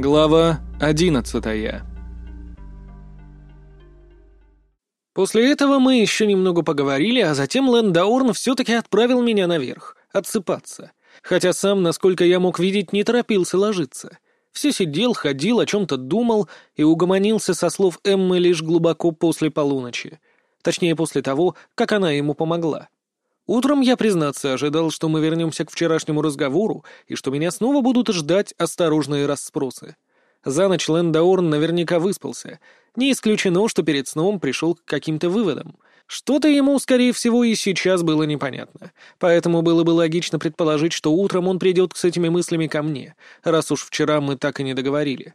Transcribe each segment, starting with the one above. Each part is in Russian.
Глава одиннадцатая После этого мы еще немного поговорили, а затем Лэндаурн все-таки отправил меня наверх, отсыпаться. Хотя сам, насколько я мог видеть, не торопился ложиться. Все сидел, ходил, о чем-то думал и угомонился со слов Эммы лишь глубоко после полуночи. Точнее, после того, как она ему помогла. Утром я, признаться, ожидал, что мы вернемся к вчерашнему разговору и что меня снова будут ждать осторожные расспросы. За ночь Лэндаорн наверняка выспался. Не исключено, что перед сном пришел к каким-то выводам. Что-то ему, скорее всего, и сейчас было непонятно. Поэтому было бы логично предположить, что утром он придет с этими мыслями ко мне, раз уж вчера мы так и не договорили.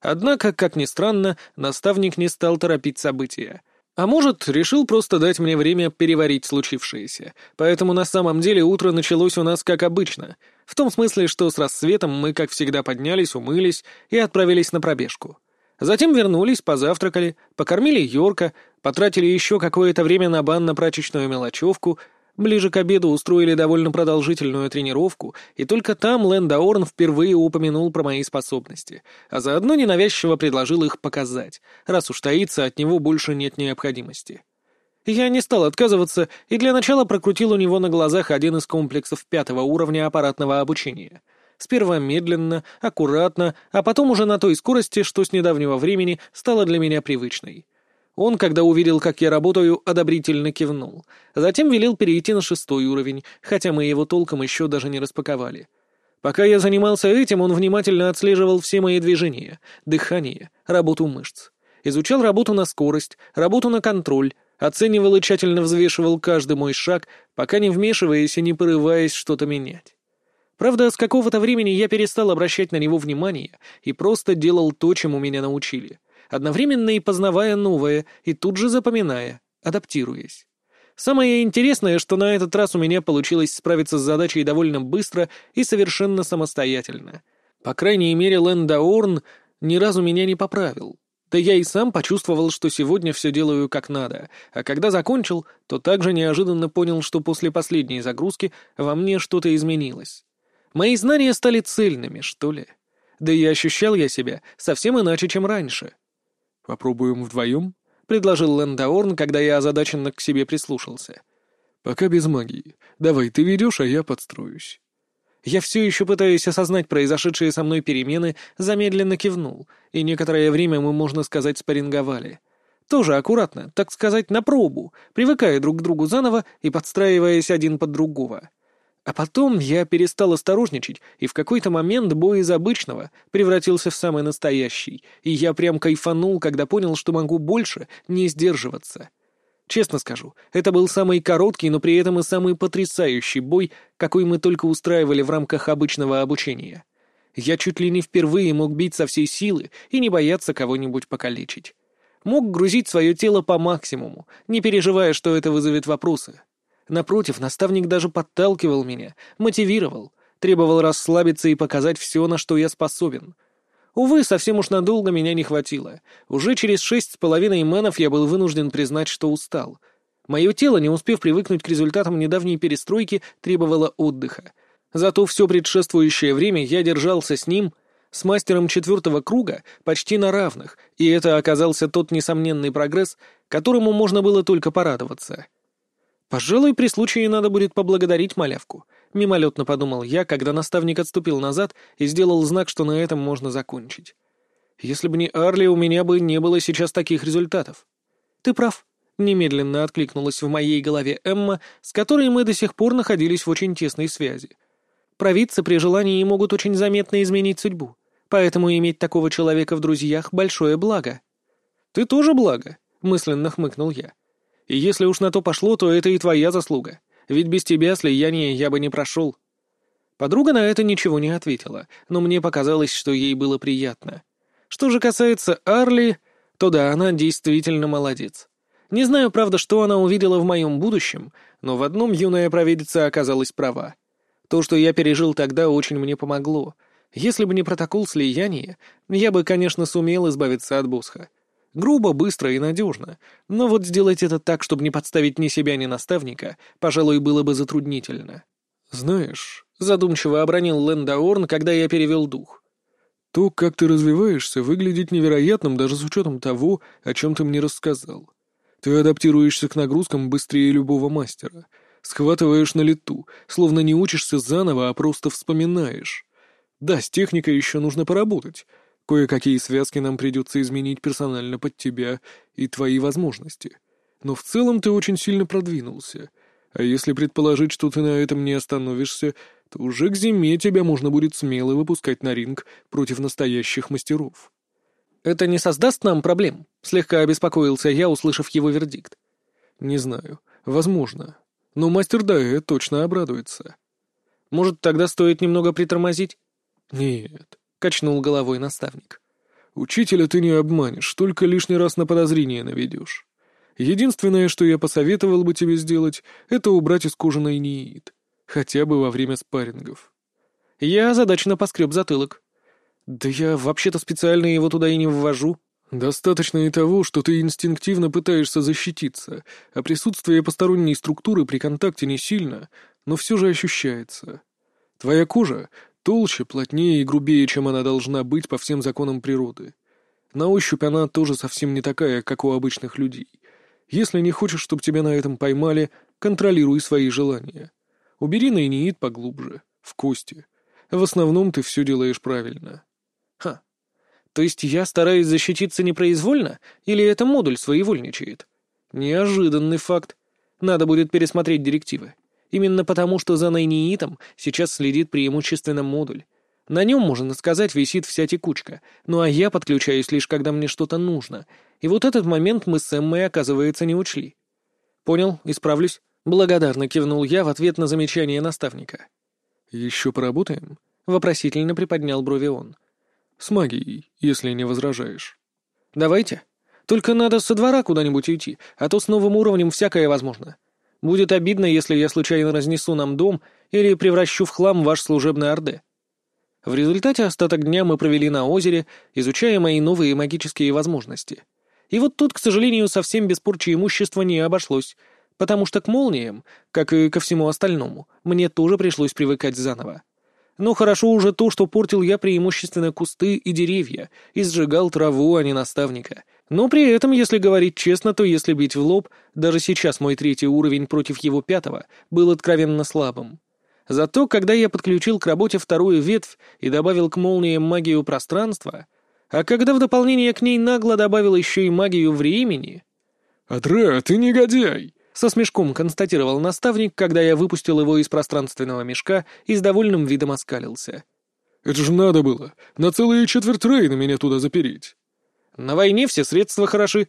Однако, как ни странно, наставник не стал торопить события. А может, решил просто дать мне время переварить случившееся. Поэтому на самом деле утро началось у нас как обычно. В том смысле, что с рассветом мы, как всегда, поднялись, умылись и отправились на пробежку. Затем вернулись, позавтракали, покормили Йорка, потратили еще какое-то время на банно-прачечную мелочевку — Ближе к обеду устроили довольно продолжительную тренировку, и только там Лэндаорн впервые упомянул про мои способности, а заодно ненавязчиво предложил их показать, раз уж таиться от него больше нет необходимости. Я не стал отказываться и для начала прокрутил у него на глазах один из комплексов пятого уровня аппаратного обучения. Сперва медленно, аккуратно, а потом уже на той скорости, что с недавнего времени стало для меня привычной. Он, когда увидел, как я работаю, одобрительно кивнул. Затем велел перейти на шестой уровень, хотя мы его толком еще даже не распаковали. Пока я занимался этим, он внимательно отслеживал все мои движения, дыхание, работу мышц. Изучал работу на скорость, работу на контроль, оценивал и тщательно взвешивал каждый мой шаг, пока не вмешиваясь и не порываясь что-то менять. Правда, с какого-то времени я перестал обращать на него внимание и просто делал то, чему меня научили — одновременно и познавая новое, и тут же запоминая, адаптируясь. Самое интересное, что на этот раз у меня получилось справиться с задачей довольно быстро и совершенно самостоятельно. По крайней мере, Лэндаорн ни разу меня не поправил. Да я и сам почувствовал, что сегодня все делаю как надо, а когда закончил, то также неожиданно понял, что после последней загрузки во мне что-то изменилось. Мои знания стали цельными, что ли. Да и ощущал я себя совсем иначе, чем раньше. «Попробуем вдвоем?» — предложил Лэндаорн, когда я озадаченно к себе прислушался. «Пока без магии. Давай, ты ведешь, а я подстроюсь». Я все еще пытаюсь осознать произошедшие со мной перемены, замедленно кивнул, и некоторое время мы, можно сказать, спарринговали. Тоже аккуратно, так сказать, на пробу, привыкая друг к другу заново и подстраиваясь один под другого. А потом я перестал осторожничать, и в какой-то момент бой из обычного превратился в самый настоящий, и я прям кайфанул, когда понял, что могу больше не сдерживаться. Честно скажу, это был самый короткий, но при этом и самый потрясающий бой, какой мы только устраивали в рамках обычного обучения. Я чуть ли не впервые мог бить со всей силы и не бояться кого-нибудь покалечить. Мог грузить свое тело по максимуму, не переживая, что это вызовет вопросы. Напротив, наставник даже подталкивал меня, мотивировал, требовал расслабиться и показать все, на что я способен. Увы, совсем уж надолго меня не хватило. Уже через шесть с половиной мэнов я был вынужден признать, что устал. Мое тело, не успев привыкнуть к результатам недавней перестройки, требовало отдыха. Зато все предшествующее время я держался с ним, с мастером четвертого круга, почти на равных, и это оказался тот несомненный прогресс, которому можно было только порадоваться. «Пожалуй, при случае надо будет поблагодарить малявку», — мимолетно подумал я, когда наставник отступил назад и сделал знак, что на этом можно закончить. «Если бы не Арли, у меня бы не было сейчас таких результатов». «Ты прав», — немедленно откликнулась в моей голове Эмма, с которой мы до сих пор находились в очень тесной связи. «Провидцы при желании могут очень заметно изменить судьбу, поэтому иметь такого человека в друзьях — большое благо». «Ты тоже благо», — мысленно хмыкнул я. И если уж на то пошло, то это и твоя заслуга. Ведь без тебя слияние я бы не прошел». Подруга на это ничего не ответила, но мне показалось, что ей было приятно. Что же касается Арли, то да, она действительно молодец. Не знаю, правда, что она увидела в моем будущем, но в одном юная провидица оказалась права. То, что я пережил тогда, очень мне помогло. Если бы не протокол слияния, я бы, конечно, сумел избавиться от Босха. Грубо, быстро и надежно. Но вот сделать это так, чтобы не подставить ни себя, ни наставника, пожалуй, было бы затруднительно. «Знаешь», — задумчиво обронил Лэндаорн, когда я перевел дух. То, как ты развиваешься, выглядит невероятным даже с учетом того, о чем ты мне рассказал. Ты адаптируешься к нагрузкам быстрее любого мастера, схватываешь на лету, словно не учишься заново, а просто вспоминаешь. Да, с техникой еще нужно поработать. Кое-какие связки нам придется изменить персонально под тебя и твои возможности. Но в целом ты очень сильно продвинулся. А если предположить, что ты на этом не остановишься, то уже к зиме тебя можно будет смело выпускать на ринг против настоящих мастеров. «Это не создаст нам проблем?» — слегка обеспокоился я, услышав его вердикт. «Не знаю. Возможно. Но мастер Дая точно обрадуется». «Может, тогда стоит немного притормозить?» «Нет», — качнул головой наставник. «Учителя ты не обманешь, только лишний раз на подозрение наведешь. Единственное, что я посоветовал бы тебе сделать, это убрать из кожаной ниит. Хотя бы во время спаррингов. Я озадаченно поскреб затылок. Да я вообще-то специально его туда и не ввожу. Достаточно и того, что ты инстинктивно пытаешься защититься, а присутствие посторонней структуры при контакте не сильно, но все же ощущается. Твоя кожа толще, плотнее и грубее, чем она должна быть по всем законам природы. На ощупь она тоже совсем не такая, как у обычных людей. Если не хочешь, чтобы тебя на этом поймали, контролируй свои желания. Убери наиниит поглубже, в кости. В основном ты все делаешь правильно. Ха. То есть я стараюсь защититься непроизвольно, или это модуль своевольничает? Неожиданный факт. Надо будет пересмотреть директивы. Именно потому, что за наиниитом сейчас следит преимущественно модуль. На нем, можно сказать, висит вся текучка, ну а я подключаюсь лишь, когда мне что-то нужно. И вот этот момент мы с Эммой, оказывается, не учли. Понял, исправлюсь. Благодарно кивнул я в ответ на замечание наставника. «Еще поработаем?» — вопросительно приподнял брови он. «С магией, если не возражаешь». «Давайте. Только надо со двора куда-нибудь уйти, а то с новым уровнем всякое возможно. Будет обидно, если я случайно разнесу нам дом или превращу в хлам ваш служебный орде». В результате остаток дня мы провели на озере, изучая мои новые магические возможности. И вот тут, к сожалению, совсем без порчи имущества не обошлось — потому что к молниям, как и ко всему остальному, мне тоже пришлось привыкать заново. Но хорошо уже то, что портил я преимущественно кусты и деревья, и сжигал траву, а не наставника. Но при этом, если говорить честно, то если бить в лоб, даже сейчас мой третий уровень против его пятого был откровенно слабым. Зато, когда я подключил к работе вторую ветвь и добавил к молниям магию пространства, а когда в дополнение к ней нагло добавил еще и магию времени... «Адре, ты негодяй!» Со смешком констатировал наставник, когда я выпустил его из пространственного мешка и с довольным видом оскалился. «Это же надо было! На целые четверть рейна меня туда запереть!» «На войне все средства хороши!»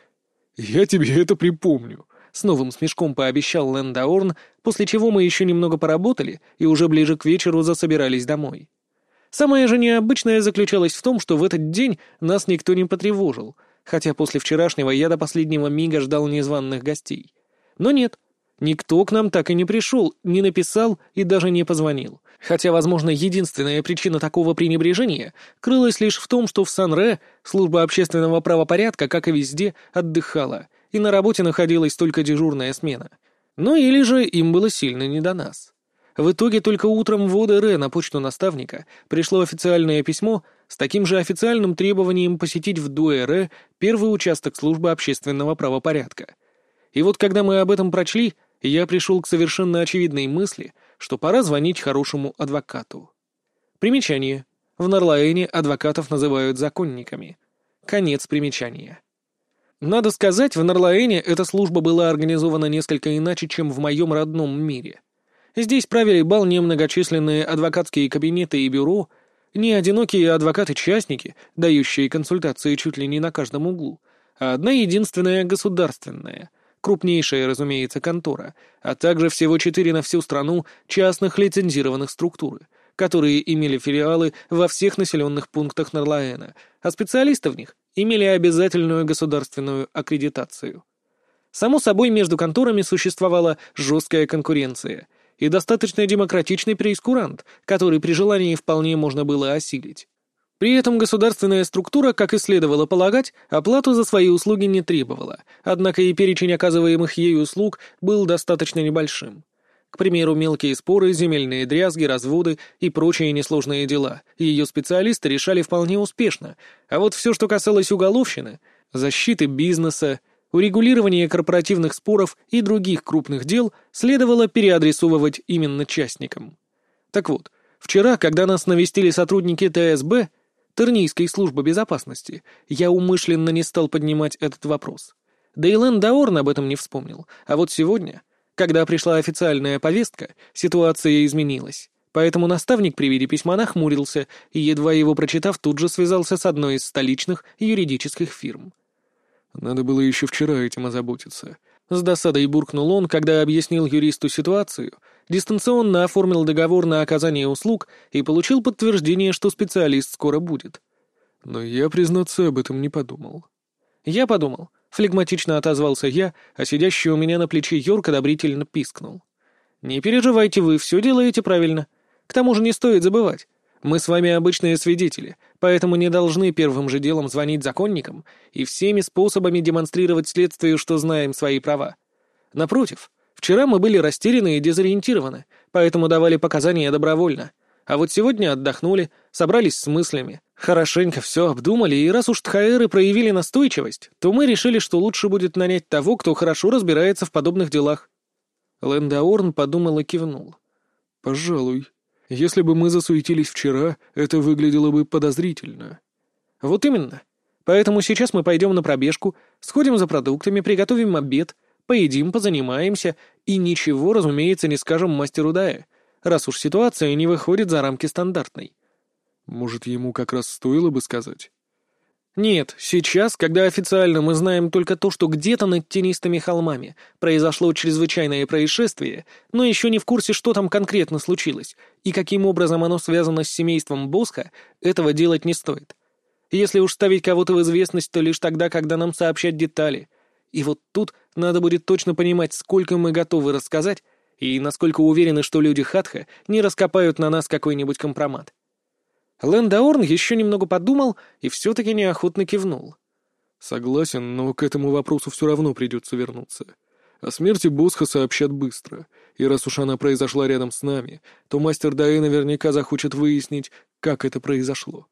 «Я тебе это припомню!» С новым смешком пообещал Лэндаорн, после чего мы еще немного поработали и уже ближе к вечеру засобирались домой. Самое же необычное заключалось в том, что в этот день нас никто не потревожил, хотя после вчерашнего я до последнего мига ждал незваных гостей. Но нет, никто к нам так и не пришел, не написал и даже не позвонил. Хотя, возможно, единственная причина такого пренебрежения крылась лишь в том, что в Сан-Ре служба общественного правопорядка, как и везде, отдыхала, и на работе находилась только дежурная смена. Ну или же им было сильно не до нас. В итоге только утром в ОДР на почту наставника пришло официальное письмо с таким же официальным требованием посетить в ДУЭР первый участок службы общественного правопорядка — и вот когда мы об этом прочли, я пришел к совершенно очевидной мысли, что пора звонить хорошему адвокату. Примечание. В Нарлаэне адвокатов называют законниками. Конец примечания. Надо сказать, в Нарлаэне эта служба была организована несколько иначе, чем в моем родном мире. Здесь правили бал не многочисленные адвокатские кабинеты и бюро, не одинокие адвокаты-частники, дающие консультации чуть ли не на каждом углу, а одна единственная государственная — крупнейшая, разумеется, контора, а также всего четыре на всю страну частных лицензированных структуры, которые имели филиалы во всех населенных пунктах Нарлаэна, а специалисты в них имели обязательную государственную аккредитацию. Само собой, между конторами существовала жесткая конкуренция и достаточно демократичный прейскурант, который при желании вполне можно было осилить. При этом государственная структура, как и следовало полагать, оплату за свои услуги не требовала, однако и перечень оказываемых ей услуг был достаточно небольшим. К примеру, мелкие споры, земельные дрязги, разводы и прочие несложные дела ее специалисты решали вполне успешно, а вот все, что касалось уголовщины, защиты бизнеса, урегулирования корпоративных споров и других крупных дел следовало переадресовывать именно частникам. Так вот, вчера, когда нас навестили сотрудники ТСБ, Тернийской службы безопасности, я умышленно не стал поднимать этот вопрос. Да и Лэн Даорн об этом не вспомнил, а вот сегодня когда пришла официальная повестка, ситуация изменилась. Поэтому наставник при виде письма нахмурился и, едва его прочитав, тут же связался с одной из столичных юридических фирм. «Надо было еще вчера этим озаботиться». С досадой буркнул он, когда объяснил юристу ситуацию, дистанционно оформил договор на оказание услуг и получил подтверждение, что специалист скоро будет. Но я, признаться, об этом не подумал. Я подумал, Флегматично отозвался я, а сидящий у меня на плече Йорк одобрительно пискнул. «Не переживайте вы, все делаете правильно. К тому же не стоит забывать. Мы с вами обычные свидетели, поэтому не должны первым же делом звонить законникам и всеми способами демонстрировать следствию, что знаем свои права. Напротив, вчера мы были растеряны и дезориентированы, поэтому давали показания добровольно. А вот сегодня отдохнули, собрались с мыслями, хорошенько все обдумали, и раз уж тхаэры проявили настойчивость, то мы решили, что лучше будет нанять того, кто хорошо разбирается в подобных делах. Лэндаорн подумал и кивнул. «Пожалуй. Если бы мы засуетились вчера, это выглядело бы подозрительно». «Вот именно. Поэтому сейчас мы пойдем на пробежку, сходим за продуктами, приготовим обед, поедим, позанимаемся и ничего, разумеется, не скажем мастеру Дая раз уж ситуация не выходит за рамки стандартной. Может, ему как раз стоило бы сказать? Нет, сейчас, когда официально мы знаем только то, что где-то над тенистыми холмами произошло чрезвычайное происшествие, но еще не в курсе, что там конкретно случилось и каким образом оно связано с семейством Босха, этого делать не стоит. Если уж ставить кого-то в известность, то лишь тогда, когда нам сообщат детали. И вот тут надо будет точно понимать, сколько мы готовы рассказать, и насколько уверены, что люди Хатха не раскопают на нас какой-нибудь компромат. Лэндаорн еще немного подумал и все-таки неохотно кивнул. «Согласен, но к этому вопросу все равно придется вернуться. О смерти Босха сообщат быстро, и раз уж она произошла рядом с нами, то мастер Даэ наверняка захочет выяснить, как это произошло».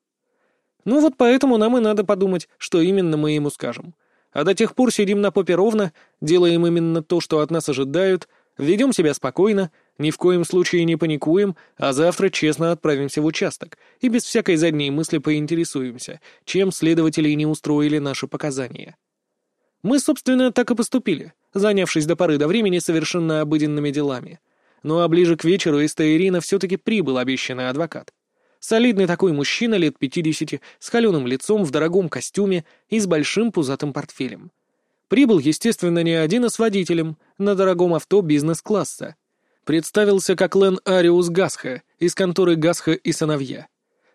«Ну вот поэтому нам и надо подумать, что именно мы ему скажем. А до тех пор сидим на попе ровно, делаем именно то, что от нас ожидают — Ведем себя спокойно, ни в коем случае не паникуем, а завтра честно отправимся в участок и без всякой задней мысли поинтересуемся, чем следователи не устроили наши показания. Мы, собственно, так и поступили, занявшись до поры до времени совершенно обыденными делами. Ну а ближе к вечеру из Таирина все-таки прибыл обещанный адвокат. Солидный такой мужчина лет пятидесяти, с холеным лицом, в дорогом костюме и с большим пузатым портфелем. Прибыл, естественно, не один, а с водителем, на дорогом авто бизнес-класса. Представился как Лен Ариус Гасха из конторы Гасха и сыновья.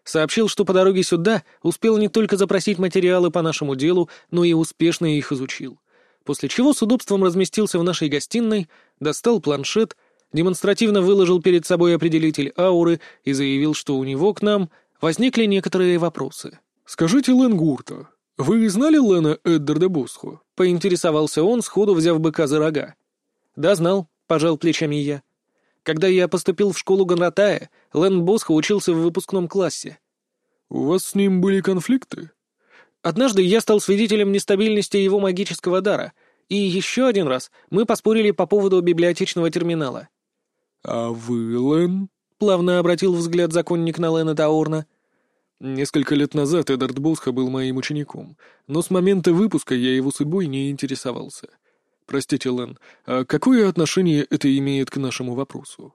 Сообщил, что по дороге сюда успел не только запросить материалы по нашему делу, но и успешно их изучил. После чего с удобством разместился в нашей гостиной, достал планшет, демонстративно выложил перед собой определитель ауры и заявил, что у него к нам возникли некоторые вопросы. «Скажите, Лен Гурта, вы знали Лена Эддарда Босху?» — поинтересовался он, сходу взяв быка за рога. «Да, знал», — пожал плечами я. «Когда я поступил в школу Гонратая, Лэн Босхо учился в выпускном классе». «У вас с ним были конфликты?» «Однажды я стал свидетелем нестабильности его магического дара, и еще один раз мы поспорили по поводу библиотечного терминала». «А вы, Лэн?» — плавно обратил взгляд законник на Лэна Таорна. Несколько лет назад Эдард Босха был моим учеником, но с момента выпуска я его судьбой не интересовался. Простите, Лен, а какое отношение это имеет к нашему вопросу?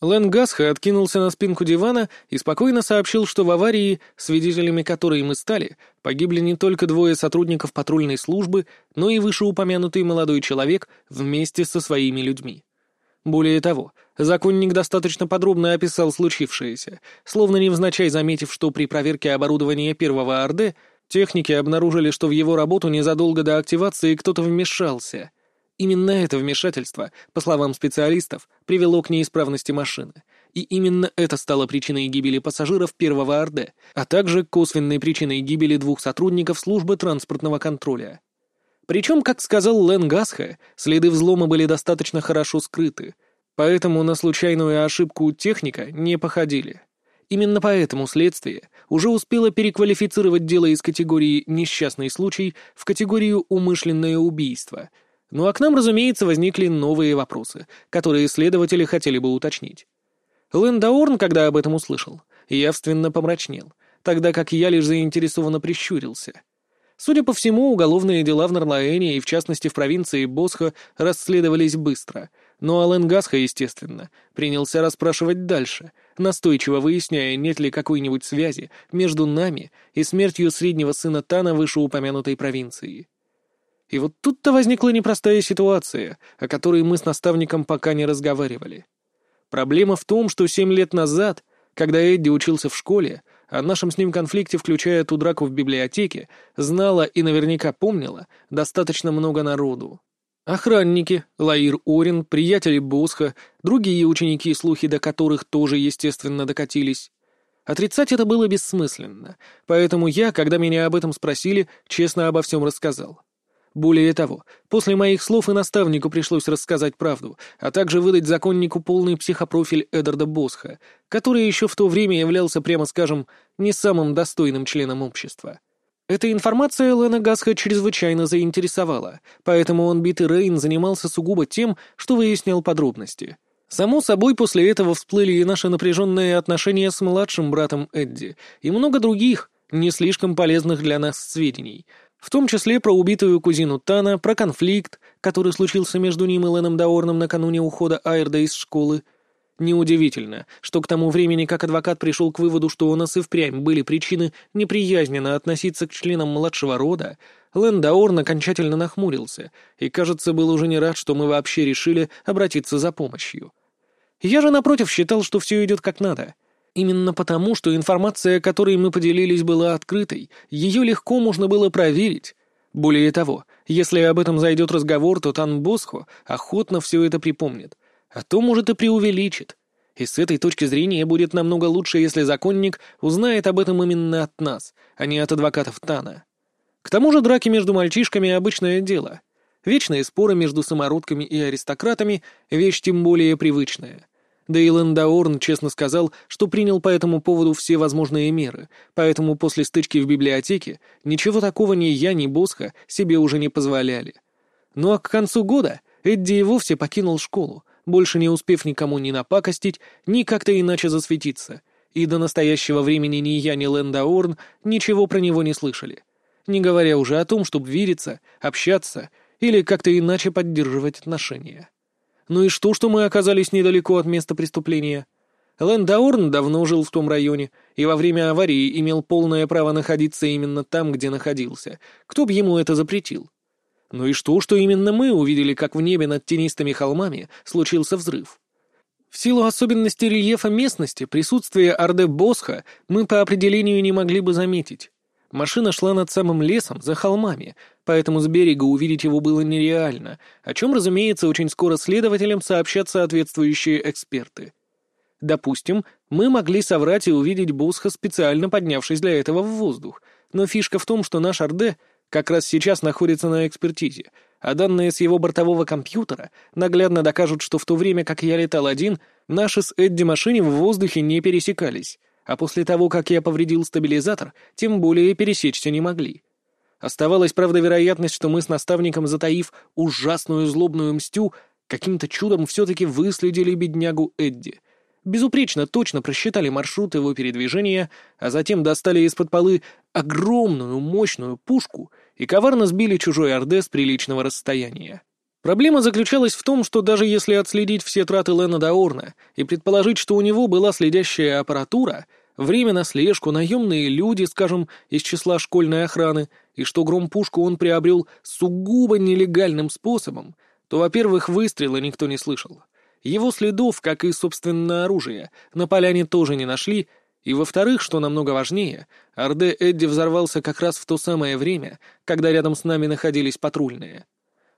Лен Гасха откинулся на спинку дивана и спокойно сообщил, что в аварии, свидетелями которой мы стали, погибли не только двое сотрудников патрульной службы, но и вышеупомянутый молодой человек вместе со своими людьми. Более того, законник достаточно подробно описал случившееся, словно невзначай заметив, что при проверке оборудования первого АРД техники обнаружили, что в его работу незадолго до активации кто-то вмешался. Именно это вмешательство, по словам специалистов, привело к неисправности машины. И именно это стало причиной гибели пассажиров первого АРД, а также косвенной причиной гибели двух сотрудников службы транспортного контроля. Причем, как сказал Лен Гасха, следы взлома были достаточно хорошо скрыты. Поэтому на случайную ошибку техника не походили. Именно поэтому следствие уже успело переквалифицировать дело из категории «несчастный случай» в категорию «умышленное убийство». Ну а к нам, разумеется, возникли новые вопросы, которые следователи хотели бы уточнить. Лэндаорн, когда об этом услышал, явственно помрачнел, тогда как я лишь заинтересованно прищурился. Судя по всему, уголовные дела в Нарлаэне и, в частности, в провинции Босха расследовались быстро, но Ален Гасха, естественно, принялся расспрашивать дальше, настойчиво выясняя, нет ли какой-нибудь связи между нами и смертью среднего сына Тана вышеупомянутой провинции. И вот тут-то возникла непростая ситуация, о которой мы с наставником пока не разговаривали. Проблема в том, что семь лет назад, когда Эдди учился в школе, о нашем с ним конфликте, включая ту драку в библиотеке, знала и наверняка помнила достаточно много народу. Охранники, Лаир Орин, приятели Босха, другие ученики, слухи до которых тоже, естественно, докатились. Отрицать это было бессмысленно, поэтому я, когда меня об этом спросили, честно обо всем рассказал. Более того, после моих слов и наставнику пришлось рассказать правду, а также выдать законнику полный психопрофиль Эдарда Босха, который еще в то время являлся, прямо скажем, не самым достойным членом общества. Эта информация Лена Гасха чрезвычайно заинтересовала, поэтому он битый Рейн занимался сугубо тем, что выяснял подробности. Само собой, после этого всплыли и наши напряженные отношения с младшим братом Эдди, и много других, не слишком полезных для нас сведений — в том числе про убитую кузину Тана, про конфликт, который случился между ним и Леном Даорном накануне ухода Айрда из школы. Неудивительно, что к тому времени, как адвокат пришел к выводу, что у нас и впрямь были причины неприязненно относиться к членам младшего рода, Лэн Даорн окончательно нахмурился и, кажется, был уже не рад, что мы вообще решили обратиться за помощью. Я же, напротив, считал, что все идет как надо — Именно потому, что информация, которой мы поделились, была открытой, ее легко можно было проверить. Более того, если об этом зайдет разговор, то Тан Босхо охотно все это припомнит, а то, может, и преувеличит. И с этой точки зрения будет намного лучше, если законник узнает об этом именно от нас, а не от адвокатов Тана. К тому же драки между мальчишками — обычное дело. Вечные споры между самородками и аристократами — вещь тем более привычная. Да и Лендаорн честно сказал, что принял по этому поводу все возможные меры, поэтому после стычки в библиотеке ничего такого ни я, ни Босха себе уже не позволяли. Ну а к концу года Эдди и вовсе покинул школу, больше не успев никому ни напакостить, ни как-то иначе засветиться, и до настоящего времени ни я, ни Лендаорн ничего про него не слышали, не говоря уже о том, чтобы видеться, общаться или как-то иначе поддерживать отношения. Ну и что, что мы оказались недалеко от места преступления? Лэндаурн давно жил в том районе, и во время аварии имел полное право находиться именно там, где находился. Кто б ему это запретил? Ну и что, что именно мы увидели, как в небе над тенистыми холмами случился взрыв? В силу особенностей рельефа местности, присутствие Орде Босха мы по определению не могли бы заметить. Машина шла над самым лесом, за холмами, поэтому с берега увидеть его было нереально, о чем, разумеется, очень скоро следователям сообщат соответствующие эксперты. Допустим, мы могли соврать и увидеть Бусха, специально поднявшись для этого в воздух, но фишка в том, что наш Орде как раз сейчас находится на экспертизе, а данные с его бортового компьютера наглядно докажут, что в то время, как я летал один, наши с Эдди машины в воздухе не пересекались, а после того, как я повредил стабилизатор, тем более пересечься не могли. Оставалась, правда, вероятность, что мы с наставником, затаив ужасную злобную мстю, каким-то чудом все-таки выследили беднягу Эдди. Безупречно точно просчитали маршрут его передвижения, а затем достали из-под полы огромную мощную пушку и коварно сбили чужой орде с приличного расстояния. Проблема заключалась в том, что даже если отследить все траты Лена Даорна и предположить, что у него была следящая аппаратура — время на слежку, наемные люди, скажем, из числа школьной охраны, и что громпушку он приобрел сугубо нелегальным способом, то, во-первых, выстрела никто не слышал. Его следов, как и, собственно, оружия, на поляне тоже не нашли, и, во-вторых, что намного важнее, Орде Эдди взорвался как раз в то самое время, когда рядом с нами находились патрульные.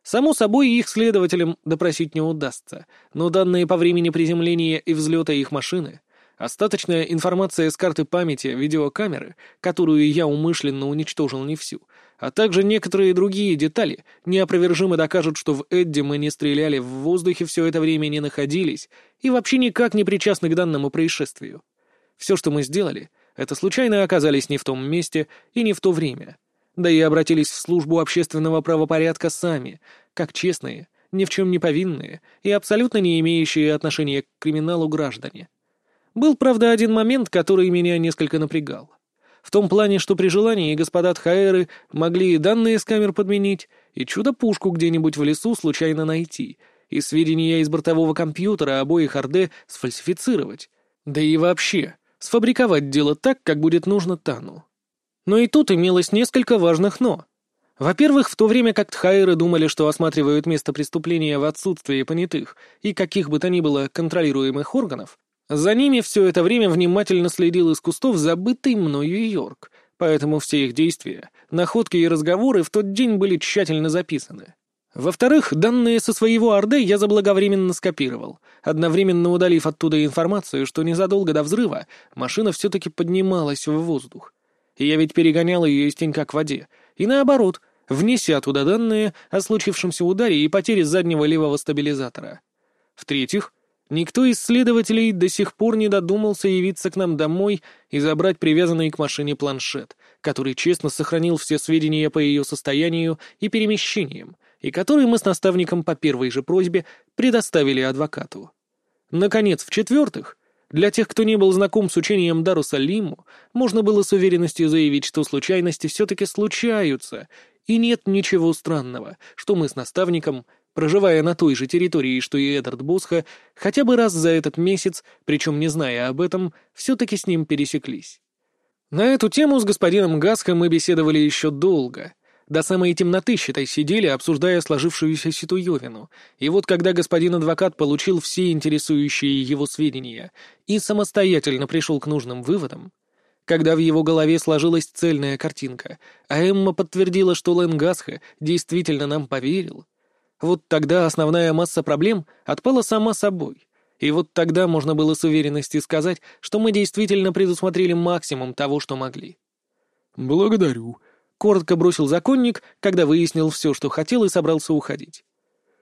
Само собой, их следователям допросить не удастся, но данные по времени приземления и взлета их машины Остаточная информация с карты памяти видеокамеры, которую я умышленно уничтожил не всю, а также некоторые другие детали неопровержимо докажут, что в Эдди мы не стреляли, в воздухе все это время не находились и вообще никак не причастны к данному происшествию. Все, что мы сделали, это случайно оказались не в том месте и не в то время. Да и обратились в службу общественного правопорядка сами, как честные, ни в чем не повинные и абсолютно не имеющие отношения к криминалу граждане. Был, правда, один момент, который меня несколько напрягал. В том плане, что при желании господа Тхаэры могли и данные с камер подменить, и чудо-пушку где-нибудь в лесу случайно найти, и сведения из бортового компьютера обоих Орде сфальсифицировать. Да и вообще, сфабриковать дело так, как будет нужно Тану. Но и тут имелось несколько важных «но». Во-первых, в то время как Тхайры думали, что осматривают место преступления в отсутствии понятых и каких бы то ни было контролируемых органов, за ними все это время внимательно следил из кустов забытый мною Йорк, поэтому все их действия, находки и разговоры в тот день были тщательно записаны. Во-вторых, данные со своего Орды я заблаговременно скопировал, одновременно удалив оттуда информацию, что незадолго до взрыва машина все-таки поднималась в воздух. И я ведь перегонял ее из тенька к воде. И наоборот, внеся туда данные о случившемся ударе и потере заднего левого стабилизатора. В-третьих, Никто из следователей до сих пор не додумался явиться к нам домой и забрать привязанный к машине планшет, который честно сохранил все сведения по ее состоянию и перемещениям, и который мы с наставником по первой же просьбе предоставили адвокату. Наконец, в-четвертых, для тех, кто не был знаком с учением Даруса Лиму, можно было с уверенностью заявить, что случайности все-таки случаются, и нет ничего странного, что мы с наставником проживая на той же территории, что и Эдард Босха, хотя бы раз за этот месяц, причем не зная об этом, все-таки с ним пересеклись. На эту тему с господином Гаско мы беседовали еще долго. До самой темноты, считай, сидели, обсуждая сложившуюся ситуевину. И вот когда господин адвокат получил все интересующие его сведения и самостоятельно пришел к нужным выводам, когда в его голове сложилась цельная картинка, а Эмма подтвердила, что Лэн Гасха действительно нам поверил, вот тогда основная масса проблем отпала сама собой. И вот тогда можно было с уверенностью сказать, что мы действительно предусмотрели максимум того, что могли. «Благодарю», — коротко бросил законник, когда выяснил все, что хотел, и собрался уходить.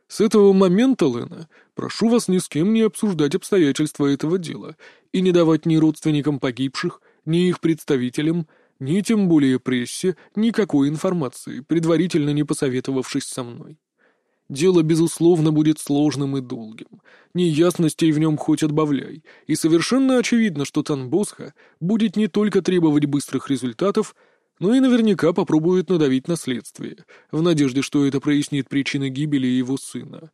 «С этого момента, Лена, прошу вас ни с кем не обсуждать обстоятельства этого дела и не давать ни родственникам погибших, ни их представителям, ни тем более прессе никакой информации, предварительно не посоветовавшись со мной. Дело, безусловно, будет сложным и долгим. Неясностей в нем хоть отбавляй. И совершенно очевидно, что Танбосха будет не только требовать быстрых результатов, но и наверняка попробует надавить на следствие, в надежде, что это прояснит причины гибели его сына.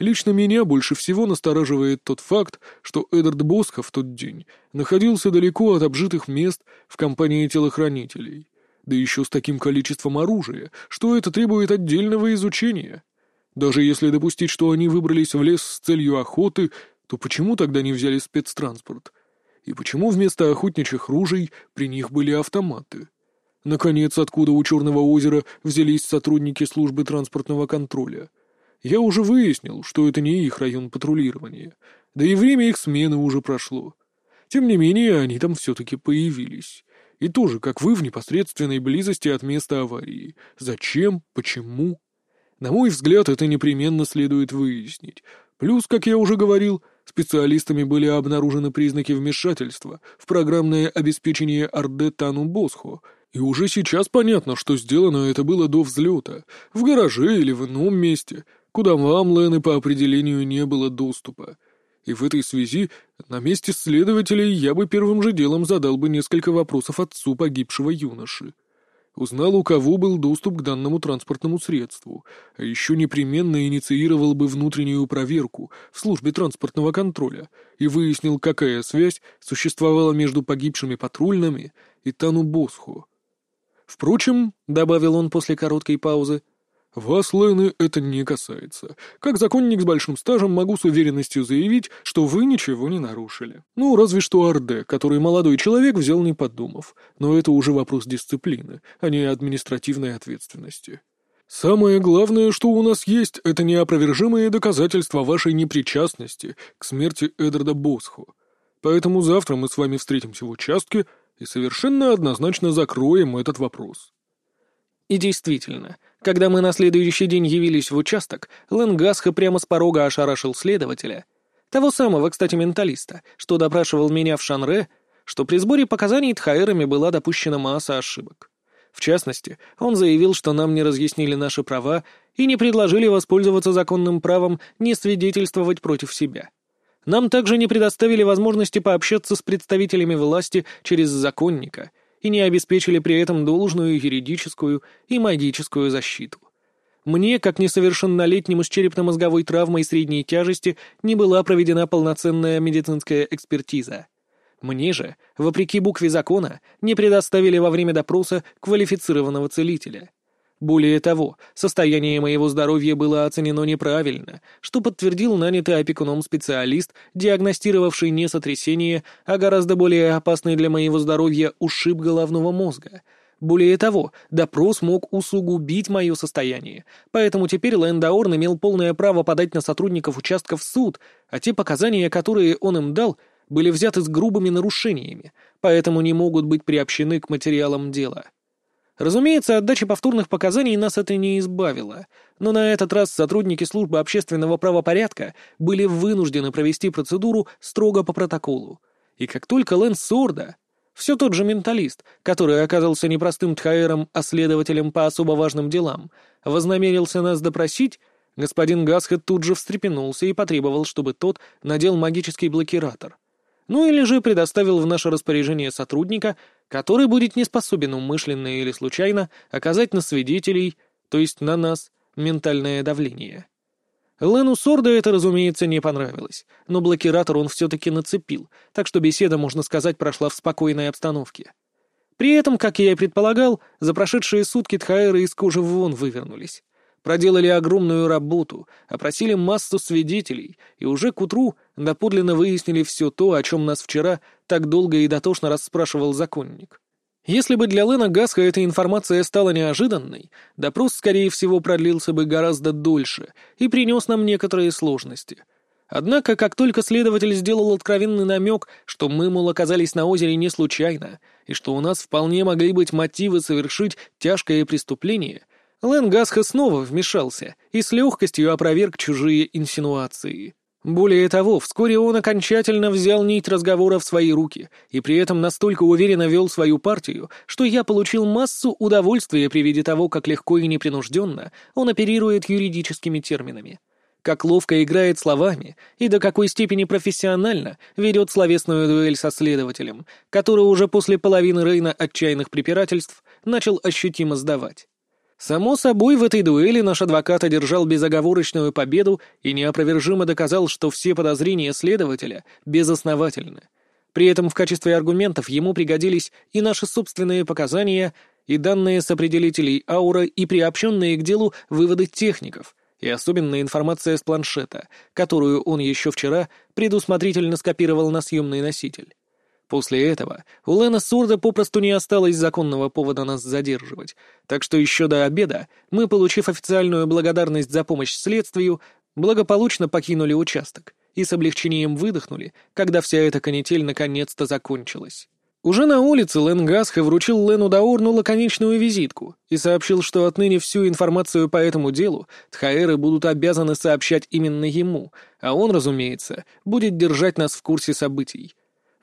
Лично меня больше всего настораживает тот факт, что Эдард Босха в тот день находился далеко от обжитых мест в компании телохранителей. Да еще с таким количеством оружия, что это требует отдельного изучения. Даже если допустить, что они выбрались в лес с целью охоты, то почему тогда не взяли спецтранспорт? И почему вместо охотничьих ружей при них были автоматы? Наконец, откуда у Черного озера взялись сотрудники службы транспортного контроля? Я уже выяснил, что это не их район патрулирования, да и время их смены уже прошло. Тем не менее, они там все-таки появились. И тоже, как вы, в непосредственной близости от места аварии. Зачем? Почему? На мой взгляд, это непременно следует выяснить. Плюс, как я уже говорил, специалистами были обнаружены признаки вмешательства в программное обеспечение Орде Тану Босхо, и уже сейчас понятно, что сделано это было до взлета, в гараже или в ином месте, куда вам, Лены, по определению не было доступа. И в этой связи на месте следователей я бы первым же делом задал бы несколько вопросов отцу погибшего юноши. Узнал, у кого был доступ к данному транспортному средству, а еще непременно инициировал бы внутреннюю проверку в службе транспортного контроля и выяснил, какая связь существовала между погибшими патрульными и Тану Босху. Впрочем, — добавил он после короткой паузы, — «Вас, Лены, это не касается. Как законник с большим стажем могу с уверенностью заявить, что вы ничего не нарушили. Ну, разве что Арде, который молодой человек взял не подумав. Но это уже вопрос дисциплины, а не административной ответственности. Самое главное, что у нас есть, это неопровержимые доказательства вашей непричастности к смерти Эдарда Босхо. Поэтому завтра мы с вами встретимся в участке и совершенно однозначно закроем этот вопрос». И действительно, когда мы на следующий день явились в участок, Ленгасха прямо с порога ошарашил следователя, того самого, кстати, менталиста, что допрашивал меня в Шанре, что при сборе показаний Тхаэрами была допущена масса ошибок. В частности, он заявил, что нам не разъяснили наши права и не предложили воспользоваться законным правом не свидетельствовать против себя. Нам также не предоставили возможности пообщаться с представителями власти через законника и не обеспечили при этом должную юридическую и магическую защиту. Мне, как несовершеннолетнему с черепно-мозговой травмой средней тяжести, не была проведена полноценная медицинская экспертиза. Мне же, вопреки букве закона, не предоставили во время допроса квалифицированного целителя. Более того, состояние моего здоровья было оценено неправильно, что подтвердил нанятый опекуном специалист, диагностировавший не сотрясение, а гораздо более опасный для моего здоровья ушиб головного мозга. Более того, допрос мог усугубить мое состояние, поэтому теперь Лэндаорн имел полное право подать на сотрудников участков в суд, а те показания, которые он им дал, были взяты с грубыми нарушениями, поэтому не могут быть приобщены к материалам дела. Разумеется, отдача повторных показаний нас это не избавило, но на этот раз сотрудники службы общественного правопорядка были вынуждены провести процедуру строго по протоколу. И как только Лэнс Сорда, все тот же менталист, который оказался не простым тхаэром, а следователем по особо важным делам, вознамерился нас допросить, господин Гасхет тут же встрепенулся и потребовал, чтобы тот надел магический блокиратор ну или же предоставил в наше распоряжение сотрудника, который будет не способен умышленно или случайно оказать на свидетелей, то есть на нас, ментальное давление. Лену Сорда это, разумеется, не понравилось, но блокиратор он все-таки нацепил, так что беседа, можно сказать, прошла в спокойной обстановке. При этом, как я и предполагал, за прошедшие сутки Тхаэры из кожи вон вывернулись проделали огромную работу, опросили массу свидетелей, и уже к утру доподлинно выяснили все то, о чем нас вчера так долго и дотошно расспрашивал законник. Если бы для Лена Гасха эта информация стала неожиданной, допрос, скорее всего, продлился бы гораздо дольше и принес нам некоторые сложности. Однако, как только следователь сделал откровенный намек, что мы, мол, оказались на озере не случайно, и что у нас вполне могли быть мотивы совершить тяжкое преступление — Ленгасха снова вмешался и с легкостью опроверг чужие инсинуации. Более того, вскоре он окончательно взял нить разговора в свои руки и при этом настолько уверенно вел свою партию, что я получил массу удовольствия при виде того, как легко и непринужденно он оперирует юридическими терминами, как ловко играет словами и до какой степени профессионально ведет словесную дуэль со следователем, который уже после половины Рейна отчаянных препирательств начал ощутимо сдавать. Само собой, в этой дуэли наш адвокат одержал безоговорочную победу и неопровержимо доказал, что все подозрения следователя безосновательны. При этом в качестве аргументов ему пригодились и наши собственные показания, и данные с определителей аура, и приобщенные к делу выводы техников, и особенно информация с планшета, которую он еще вчера предусмотрительно скопировал на съемный носитель. После этого у Лена Сурда попросту не осталось законного повода нас задерживать, так что еще до обеда мы, получив официальную благодарность за помощь следствию, благополучно покинули участок и с облегчением выдохнули, когда вся эта канитель наконец-то закончилась. Уже на улице Лен Гасха вручил Лену Даурну лаконичную визитку и сообщил, что отныне всю информацию по этому делу Тхаэры будут обязаны сообщать именно ему, а он, разумеется, будет держать нас в курсе событий.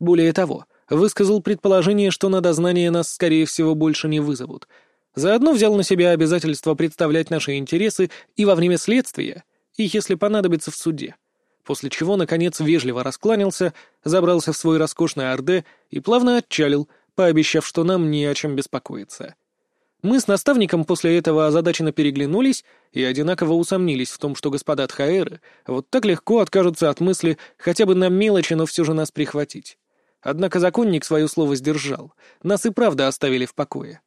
Более того, высказал предположение, что на дознание нас, скорее всего, больше не вызовут. Заодно взял на себя обязательство представлять наши интересы и во время следствия, и если понадобится в суде. После чего, наконец, вежливо раскланялся, забрался в свой роскошный орде и плавно отчалил, пообещав, что нам не о чем беспокоиться. Мы с наставником после этого озадаченно переглянулись и одинаково усомнились в том, что господа Тхаэры вот так легко откажутся от мысли хотя бы на мелочи, но все же нас прихватить. Однако законник свое слово сдержал. Нас и правда оставили в покое.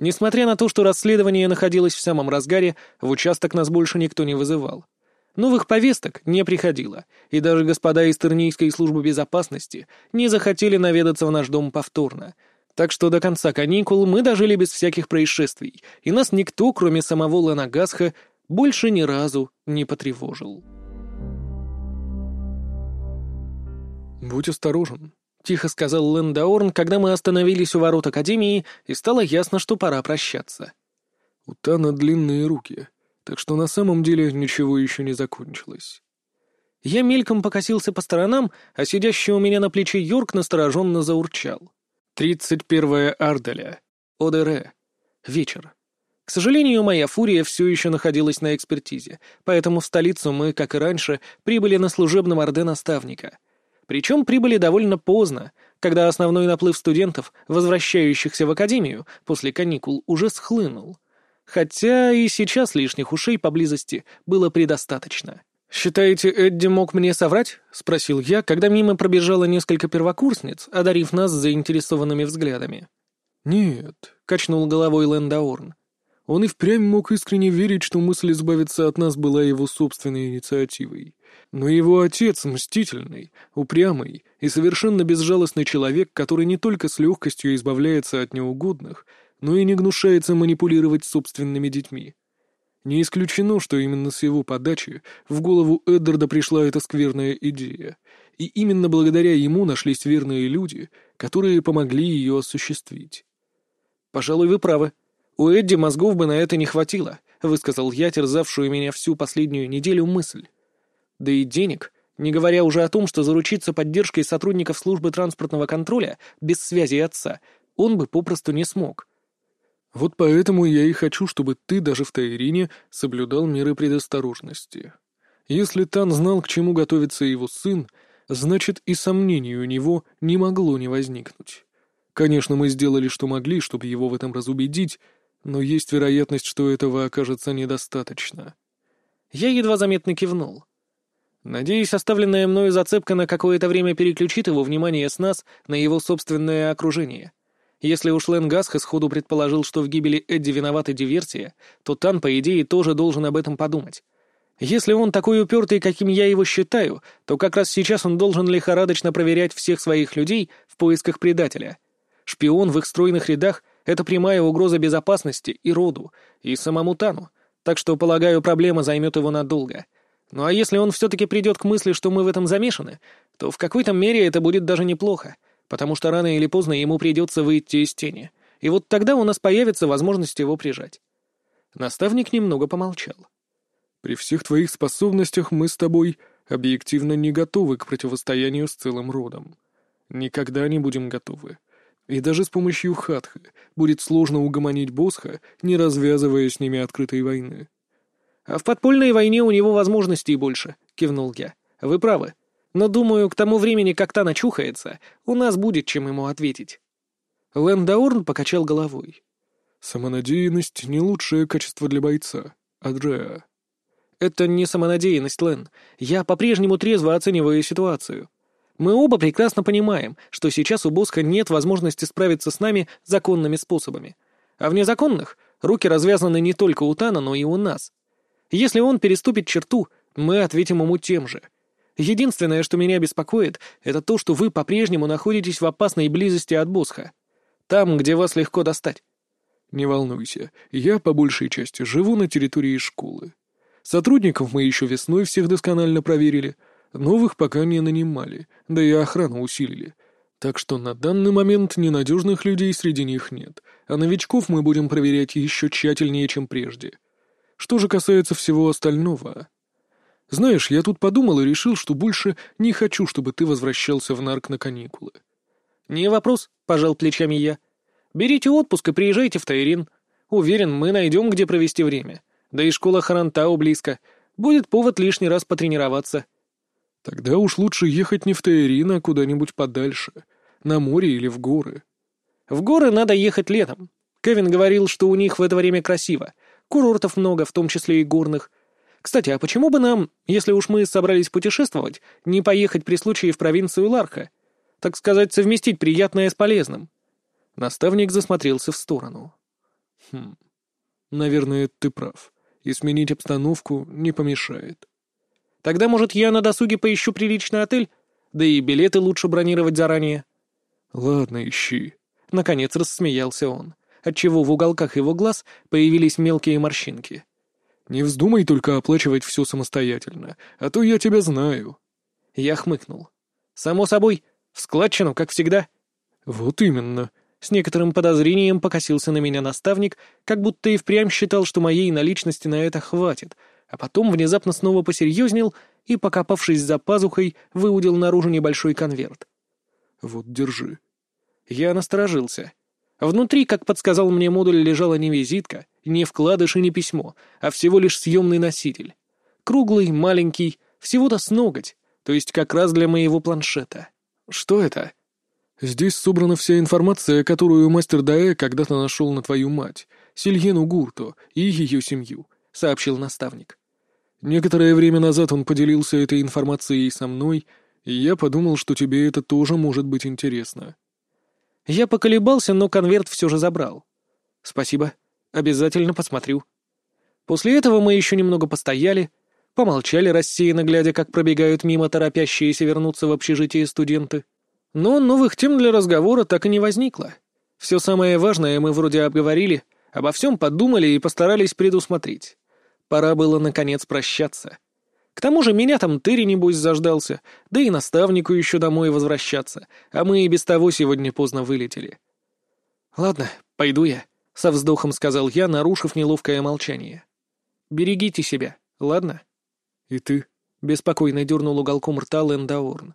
Несмотря на то, что расследование находилось в самом разгаре, в участок нас больше никто не вызывал. Новых повесток не приходило, и даже господа из Тернийской службы безопасности не захотели наведаться в наш дом повторно. Так что до конца каникул мы дожили без всяких происшествий, и нас никто, кроме самого Лена Гасха, больше ни разу не потревожил. «Будь осторожен», — тихо сказал Лендаорн, когда мы остановились у ворот Академии, и стало ясно, что пора прощаться. «У Тана длинные руки, так что на самом деле ничего еще не закончилось». Я мельком покосился по сторонам, а сидящий у меня на плече Йорк настороженно заурчал. «Тридцать первое Арделя. ОДР. Вечер. К сожалению, моя фурия все еще находилась на экспертизе, поэтому в столицу мы, как и раньше, прибыли на служебном орде наставника. Причем прибыли довольно поздно, когда основной наплыв студентов, возвращающихся в академию после каникул, уже схлынул. Хотя и сейчас лишних ушей поблизости было предостаточно. «Считаете, Эдди мог мне соврать?» — спросил я, когда мимо пробежало несколько первокурсниц, одарив нас заинтересованными взглядами. «Нет», — качнул головой Лэндаорн. Он и впрямь мог искренне верить, что мысль избавиться от нас была его собственной инициативой. Но его отец мстительный, упрямый и совершенно безжалостный человек, который не только с легкостью избавляется от неугодных, но и не гнушается манипулировать собственными детьми. Не исключено, что именно с его подачи в голову Эддарда пришла эта скверная идея, и именно благодаря ему нашлись верные люди, которые помогли ее осуществить. «Пожалуй, вы правы», «У Эдди мозгов бы на это не хватило», — высказал я, терзавшую меня всю последнюю неделю мысль. «Да и денег, не говоря уже о том, что заручиться поддержкой сотрудников службы транспортного контроля без связи отца, он бы попросту не смог». «Вот поэтому я и хочу, чтобы ты даже в Таирине соблюдал меры предосторожности. Если Тан знал, к чему готовится его сын, значит и сомнений у него не могло не возникнуть. Конечно, мы сделали, что могли, чтобы его в этом разубедить, но есть вероятность, что этого окажется недостаточно. Я едва заметно кивнул. Надеюсь, оставленная мною зацепка на какое-то время переключит его внимание с нас на его собственное окружение. Если уж Лэн Гасха сходу предположил, что в гибели Эдди виновата диверсия, то Тан, по идее, тоже должен об этом подумать. Если он такой упертый, каким я его считаю, то как раз сейчас он должен лихорадочно проверять всех своих людей в поисках предателя. Шпион в их стройных рядах это прямая угроза безопасности и роду, и самому Тану, так что, полагаю, проблема займет его надолго. Ну а если он все-таки придет к мысли, что мы в этом замешаны, то в какой-то мере это будет даже неплохо, потому что рано или поздно ему придется выйти из тени, и вот тогда у нас появится возможность его прижать. Наставник немного помолчал. «При всех твоих способностях мы с тобой объективно не готовы к противостоянию с целым родом. Никогда не будем готовы. И даже с помощью хатха будет сложно угомонить Босха, не развязывая с ними открытой войны. «А в подпольной войне у него возможностей больше», — кивнул я. «Вы правы. Но, думаю, к тому времени, как та начухается, у нас будет чем ему ответить». Лэндаурн покачал головой. «Самонадеянность — не лучшее качество для бойца, Адреа». «Это не самонадеянность, Лэн. Я по-прежнему трезво оцениваю ситуацию. Мы оба прекрасно понимаем, что сейчас у Боска нет возможности справиться с нами законными способами. А в незаконных руки развязаны не только у Тана, но и у нас. Если он переступит черту, мы ответим ему тем же. Единственное, что меня беспокоит, это то, что вы по-прежнему находитесь в опасной близости от Босха. Там, где вас легко достать. Не волнуйся, я по большей части живу на территории школы. Сотрудников мы еще весной всех досконально проверили — Новых пока не нанимали, да и охрану усилили. Так что на данный момент ненадежных людей среди них нет, а новичков мы будем проверять еще тщательнее, чем прежде. Что же касается всего остального... Знаешь, я тут подумал и решил, что больше не хочу, чтобы ты возвращался в нарк на каникулы. «Не вопрос», — пожал плечами я. «Берите отпуск и приезжайте в Тайрин. Уверен, мы найдем, где провести время. Да и школа Харантау близко. Будет повод лишний раз потренироваться». Тогда уж лучше ехать не в Таирин, а куда-нибудь подальше. На море или в горы. В горы надо ехать летом. Кевин говорил, что у них в это время красиво. Курортов много, в том числе и горных. Кстати, а почему бы нам, если уж мы собрались путешествовать, не поехать при случае в провинцию Ларха? Так сказать, совместить приятное с полезным. Наставник засмотрелся в сторону. Хм, наверное, ты прав. И сменить обстановку не помешает. Тогда, может, я на досуге поищу приличный отель? Да и билеты лучше бронировать заранее». «Ладно, ищи». Наконец рассмеялся он, отчего в уголках его глаз появились мелкие морщинки. «Не вздумай только оплачивать все самостоятельно, а то я тебя знаю». Я хмыкнул. «Само собой. В складчину, как всегда». «Вот именно». С некоторым подозрением покосился на меня наставник, как будто и впрямь считал, что моей наличности на это хватит, а потом внезапно снова посерьезнел и, покопавшись за пазухой, выудил наружу небольшой конверт. «Вот, держи». Я насторожился. Внутри, как подсказал мне модуль, лежала не визитка, не вкладыш и не письмо, а всего лишь съемный носитель. Круглый, маленький, всего-то с ноготь, то есть как раз для моего планшета. Что это? Здесь собрана вся информация, которую мастер Даэ когда-то нашел на твою мать, Сильену Гурто и ее семью, сообщил наставник. Некоторое время назад он поделился этой информацией со мной, и я подумал, что тебе это тоже может быть интересно. Я поколебался, но конверт все же забрал. Спасибо. Обязательно посмотрю. После этого мы еще немного постояли, помолчали рассеянно, глядя, как пробегают мимо торопящиеся вернуться в общежитие студенты. Но новых тем для разговора так и не возникло. Все самое важное мы вроде обговорили, обо всем подумали и постарались предусмотреть. Пора было, наконец, прощаться. К тому же меня там Терри, небось, заждался, да и наставнику еще домой возвращаться, а мы и без того сегодня поздно вылетели. «Ладно, пойду я», — со вздохом сказал я, нарушив неловкое молчание. «Берегите себя, ладно?» «И ты?» — беспокойно дернул уголком рта Лендаорн.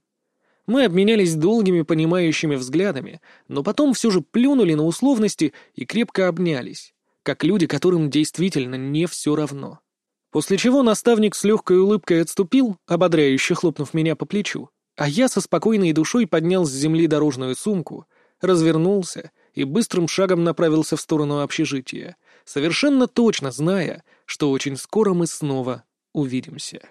Мы обменялись долгими понимающими взглядами, но потом все же плюнули на условности и крепко обнялись, как люди, которым действительно не все равно. После чего наставник с легкой улыбкой отступил, ободряюще хлопнув меня по плечу, а я со спокойной душой поднял с земли дорожную сумку, развернулся и быстрым шагом направился в сторону общежития, совершенно точно зная, что очень скоро мы снова увидимся.